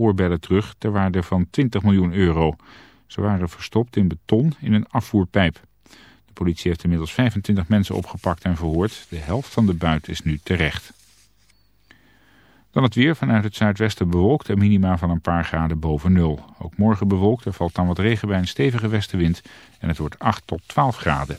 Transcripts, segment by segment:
oorbellen terug ter waarde van 20 miljoen euro. Ze waren verstopt in beton in een afvoerpijp. De politie heeft inmiddels 25 mensen opgepakt en verhoord. De helft van de buit is nu terecht. Dan het weer vanuit het zuidwesten bewolkt en minima van een paar graden boven nul. Ook morgen bewolkt, er valt dan wat regen bij een stevige westenwind en het wordt 8 tot 12 graden.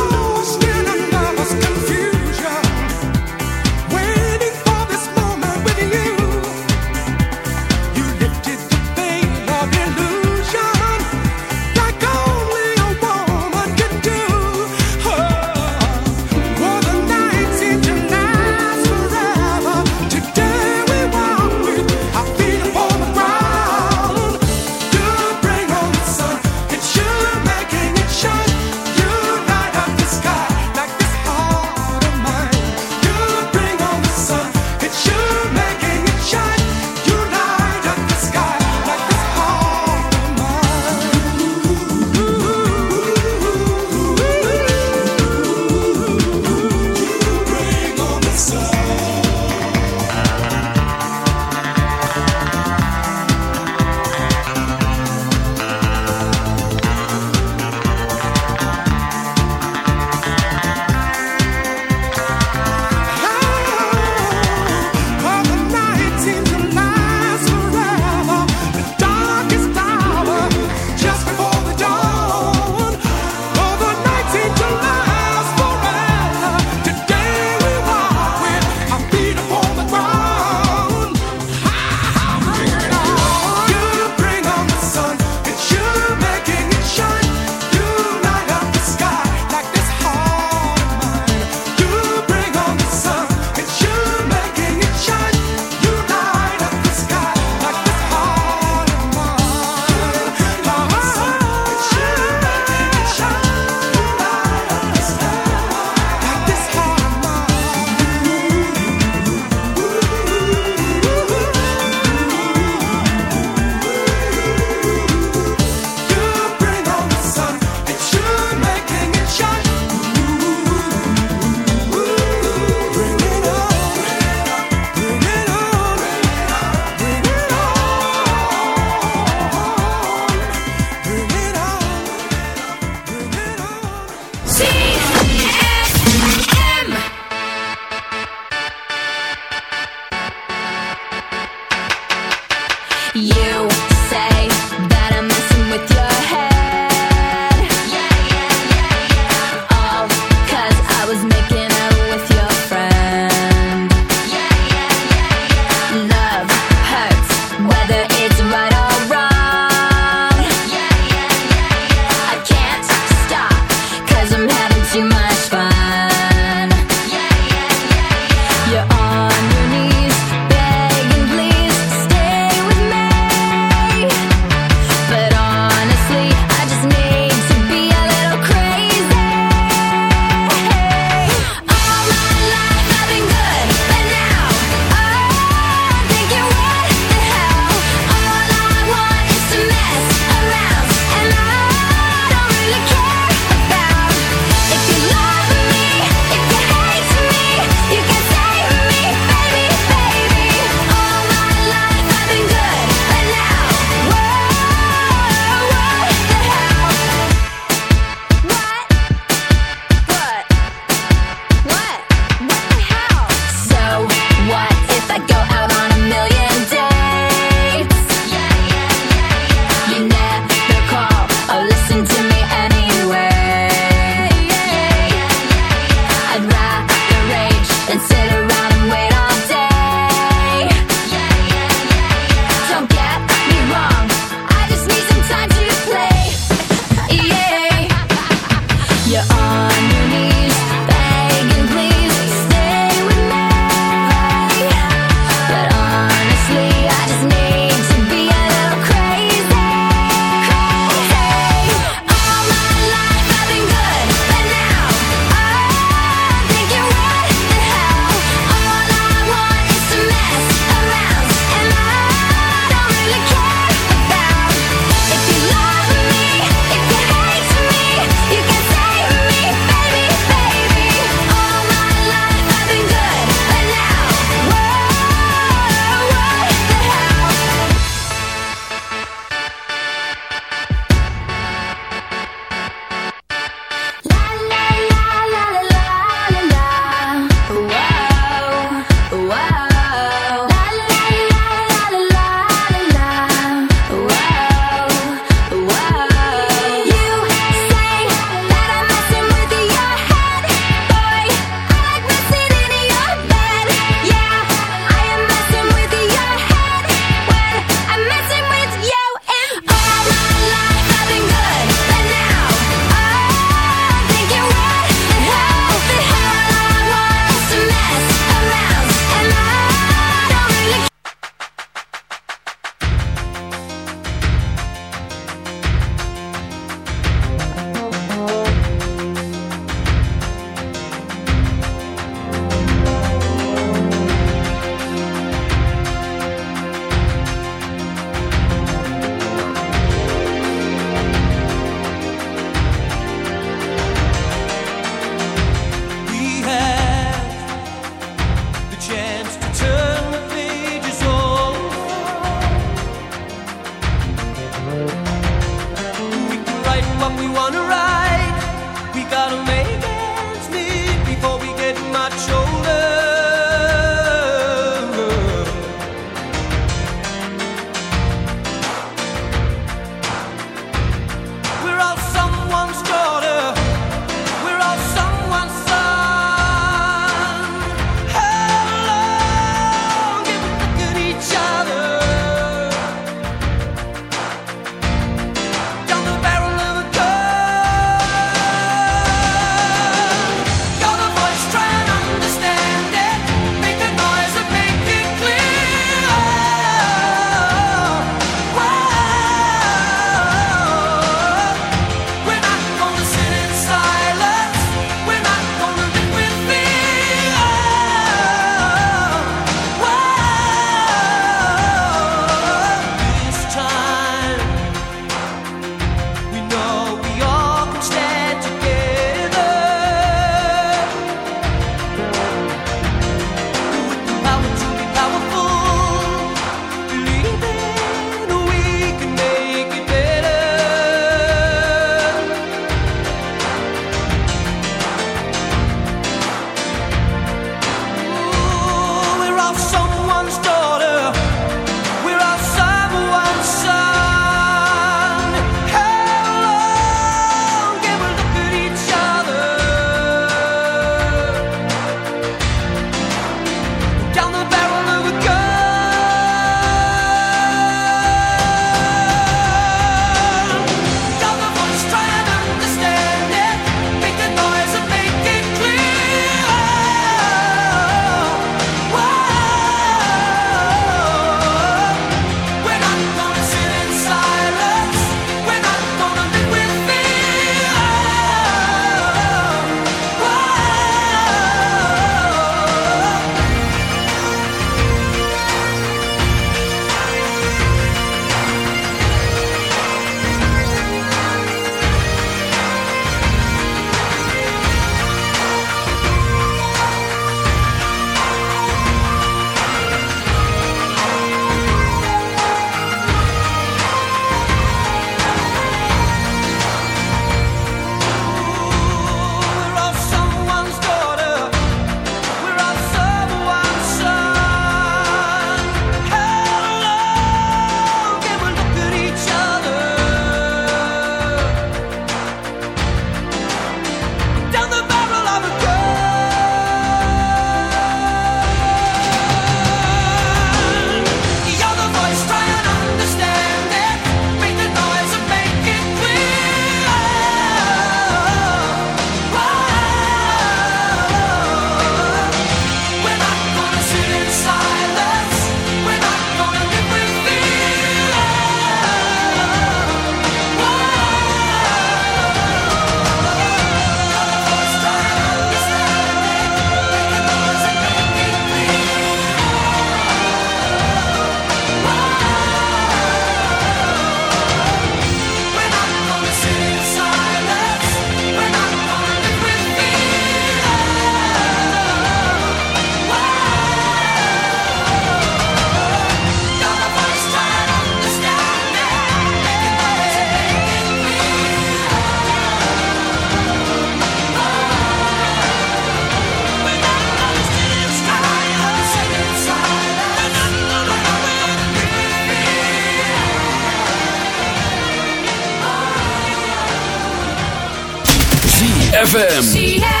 ZFM.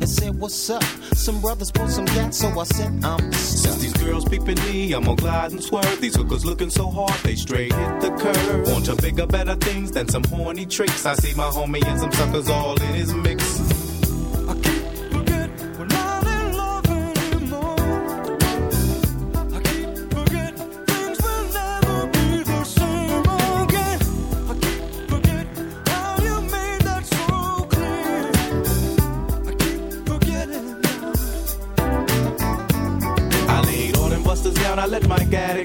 and said, what's up? Some brothers pulled some gas, so I said, I'm stuck. Since these girls peeping me, I'm gonna glide and swerve. These hookers looking so hard, they straight hit the curve. Want to bigger, better things than some horny tricks. I see my homie and some suckers all in his mix.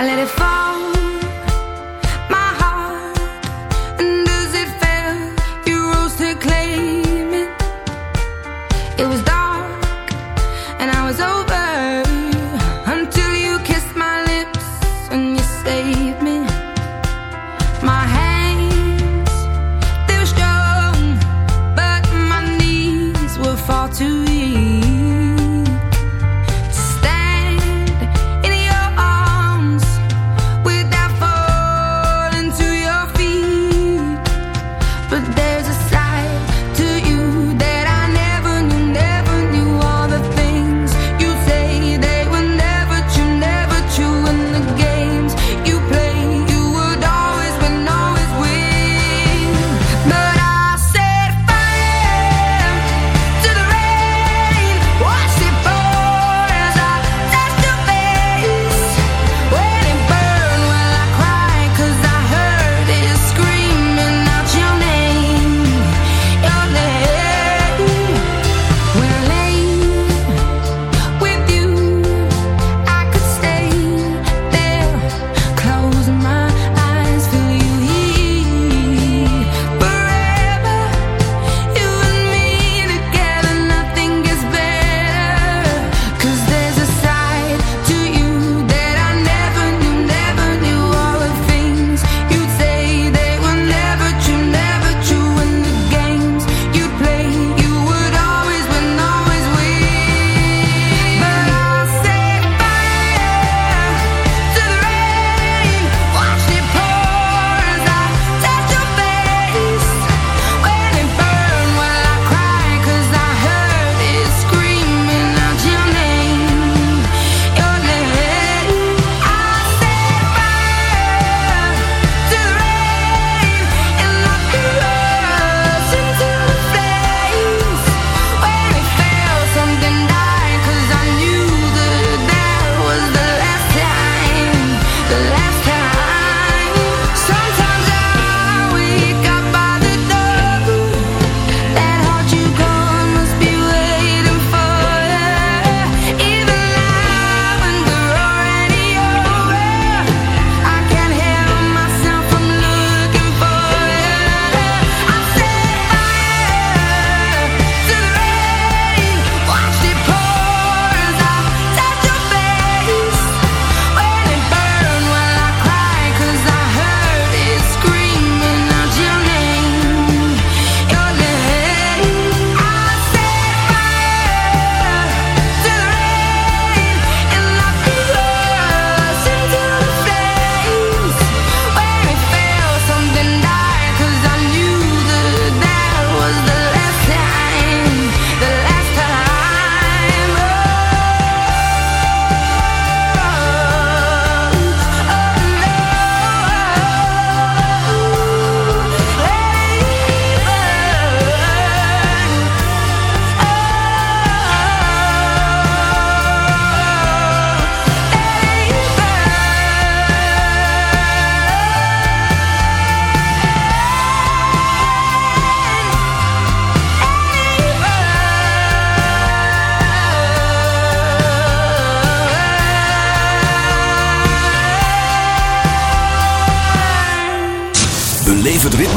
I let it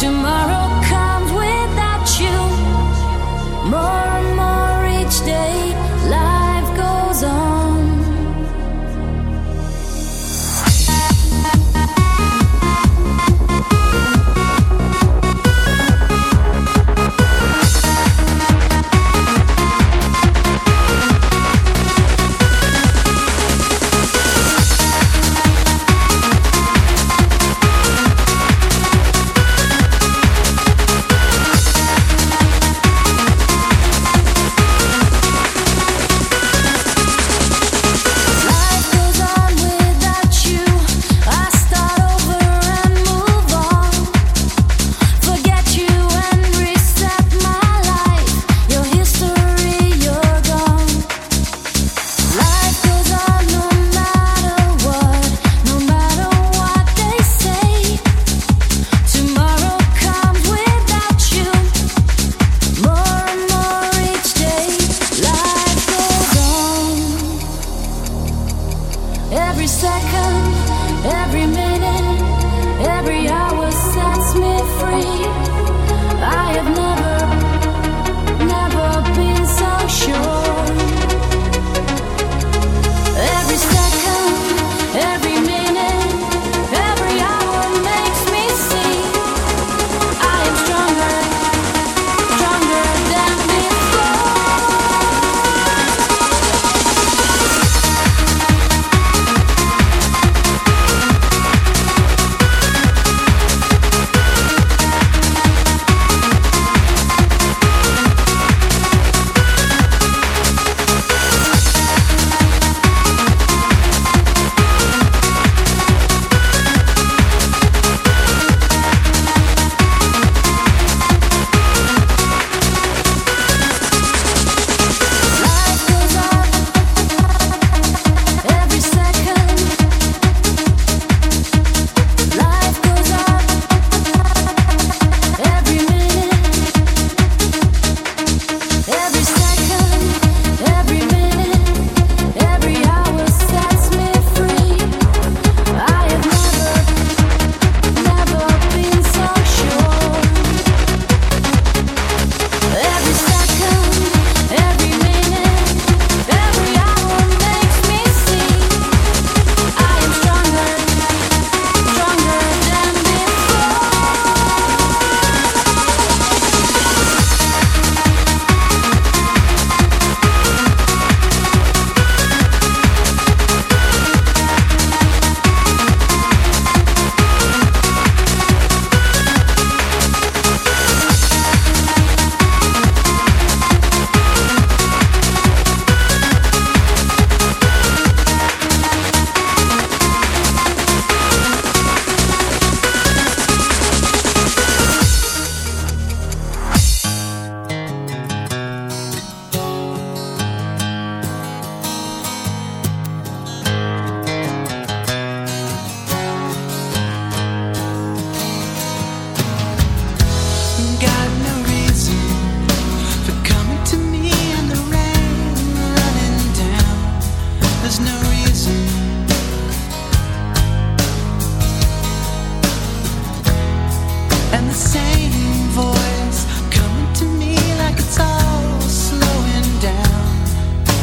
tomorrow.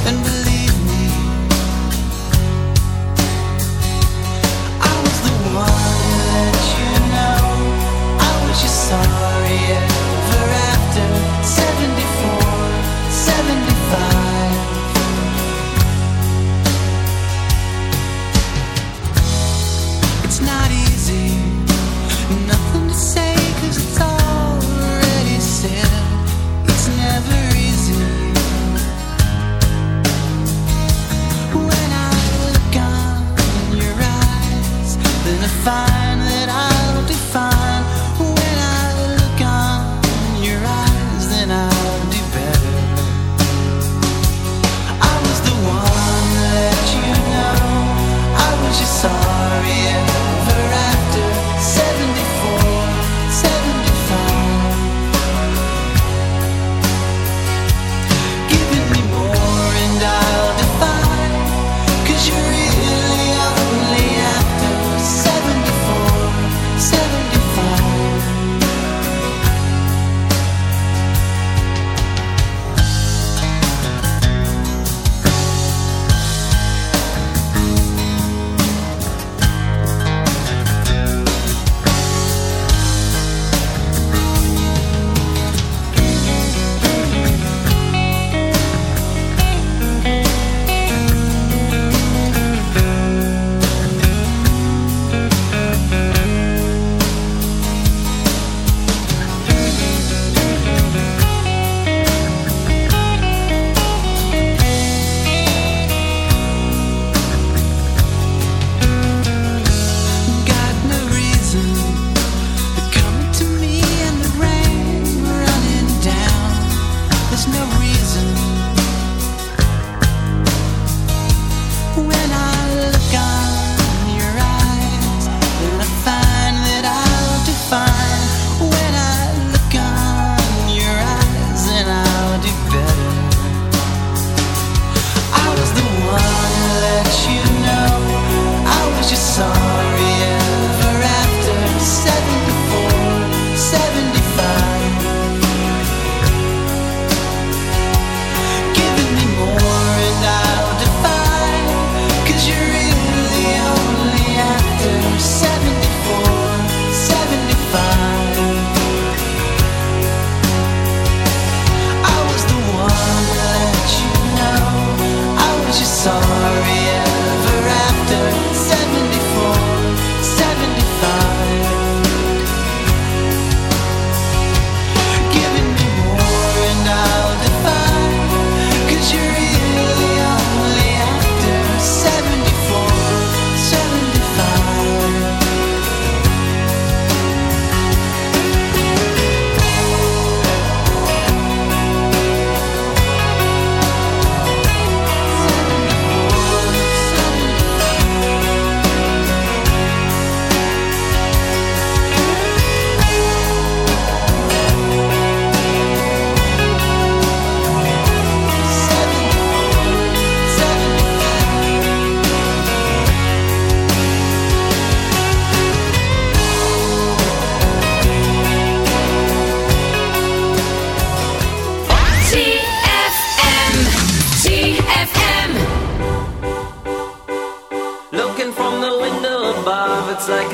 and believe find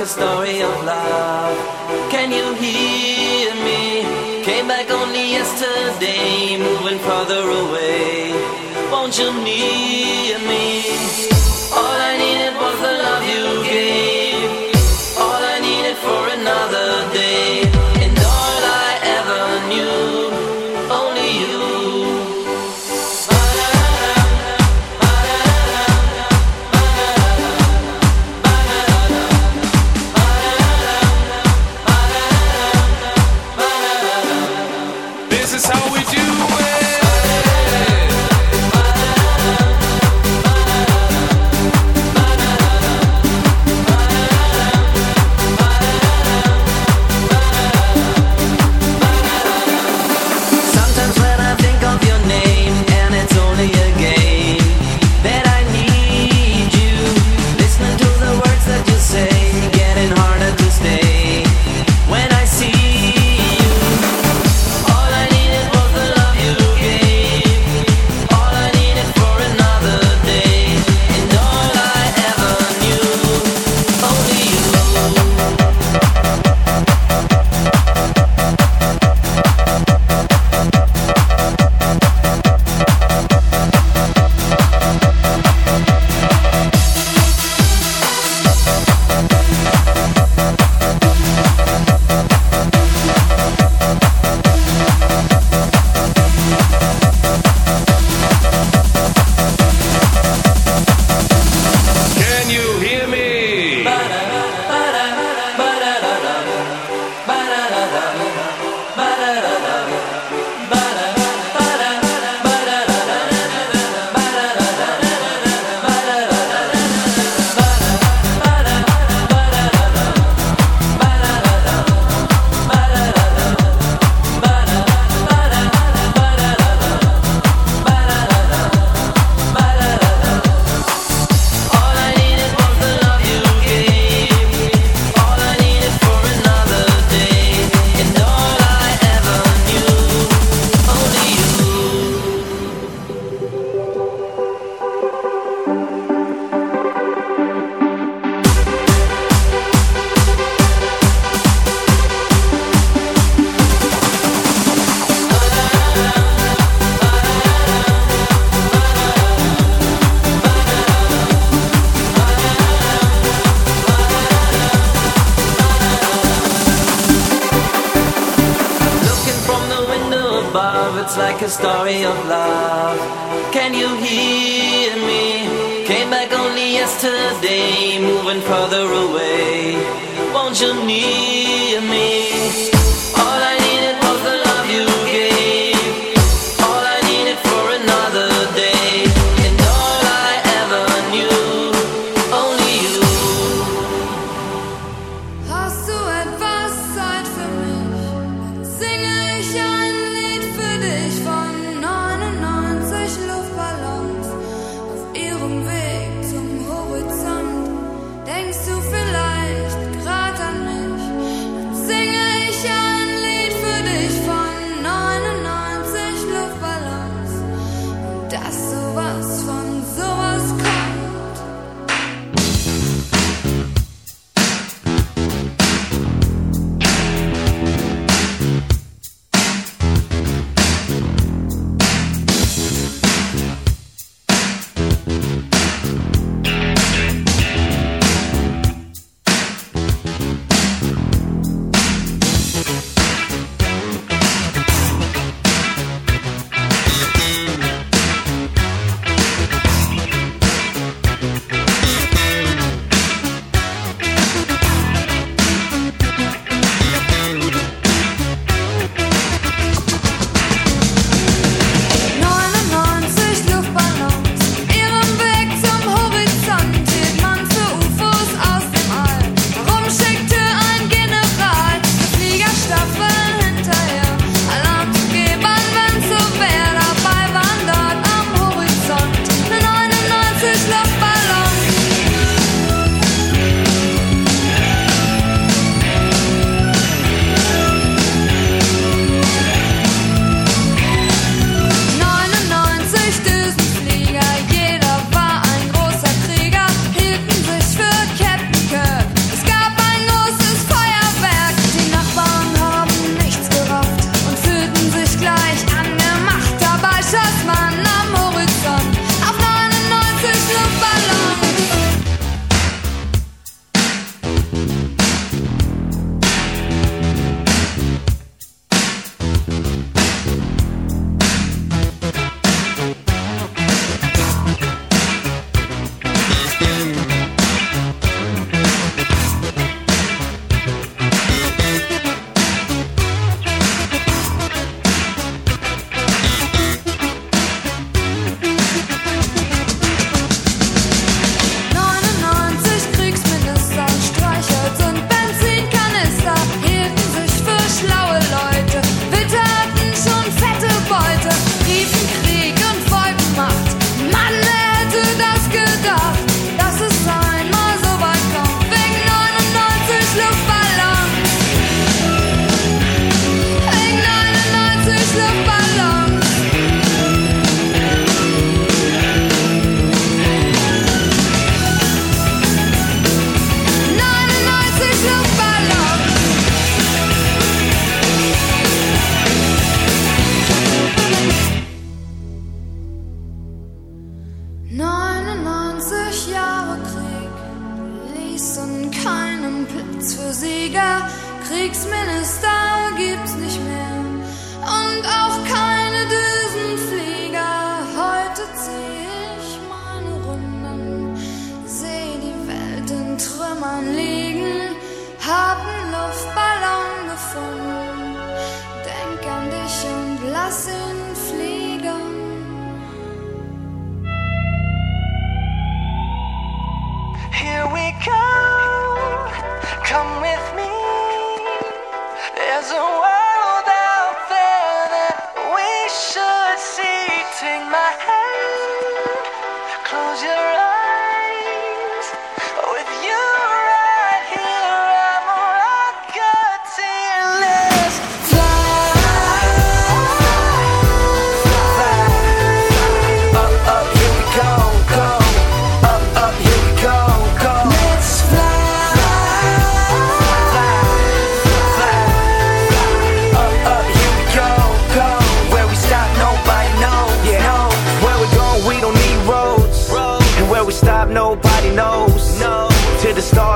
a story of love. Can you hear me? Came back only yesterday, moving farther away. Won't you need me?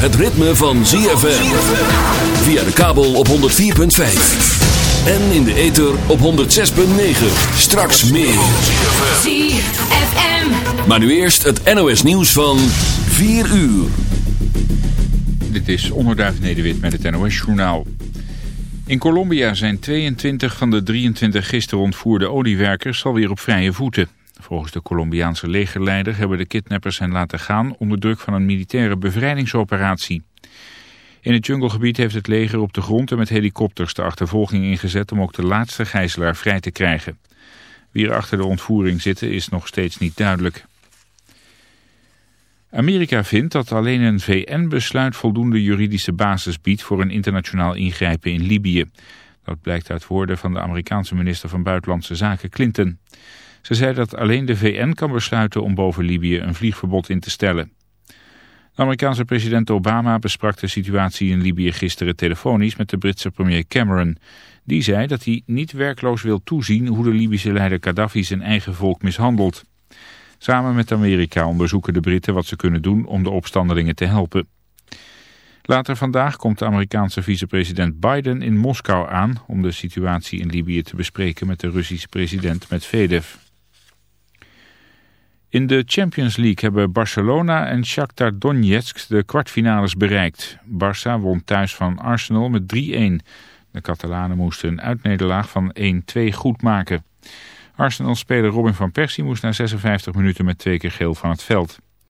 Het ritme van ZFM. Via de kabel op 104.5. En in de ether op 106.9. Straks meer. ZFM. Maar nu eerst het NOS nieuws van 4 uur. Dit is Onderduif Nederwit met het NOS-journaal. In Colombia zijn 22 van de 23 gisteren ontvoerde oliewerkers alweer op vrije voeten. Volgens de Colombiaanse legerleider hebben de kidnappers hen laten gaan onder druk van een militaire bevrijdingsoperatie. In het junglegebied heeft het leger op de grond en met helikopters de achtervolging ingezet om ook de laatste gijzelaar vrij te krijgen. Wie er achter de ontvoering zitten is nog steeds niet duidelijk. Amerika vindt dat alleen een VN-besluit voldoende juridische basis biedt voor een internationaal ingrijpen in Libië. Dat blijkt uit woorden van de Amerikaanse minister van Buitenlandse Zaken Clinton. Ze zei dat alleen de VN kan besluiten om boven Libië een vliegverbod in te stellen. De Amerikaanse president Obama besprak de situatie in Libië gisteren telefonisch met de Britse premier Cameron. Die zei dat hij niet werkloos wil toezien hoe de Libische leider Gaddafi zijn eigen volk mishandelt. Samen met Amerika onderzoeken de Britten wat ze kunnen doen om de opstandelingen te helpen. Later vandaag komt de Amerikaanse vicepresident Biden in Moskou aan om de situatie in Libië te bespreken met de Russische president Medvedev. In de Champions League hebben Barcelona en Shakhtar Donetsk de kwartfinales bereikt. Barça won thuis van Arsenal met 3-1. De Catalanen moesten een uitnederlaag van 1-2 goed maken. Arsenal-speler Robin van Persie moest na 56 minuten met twee keer geel van het veld.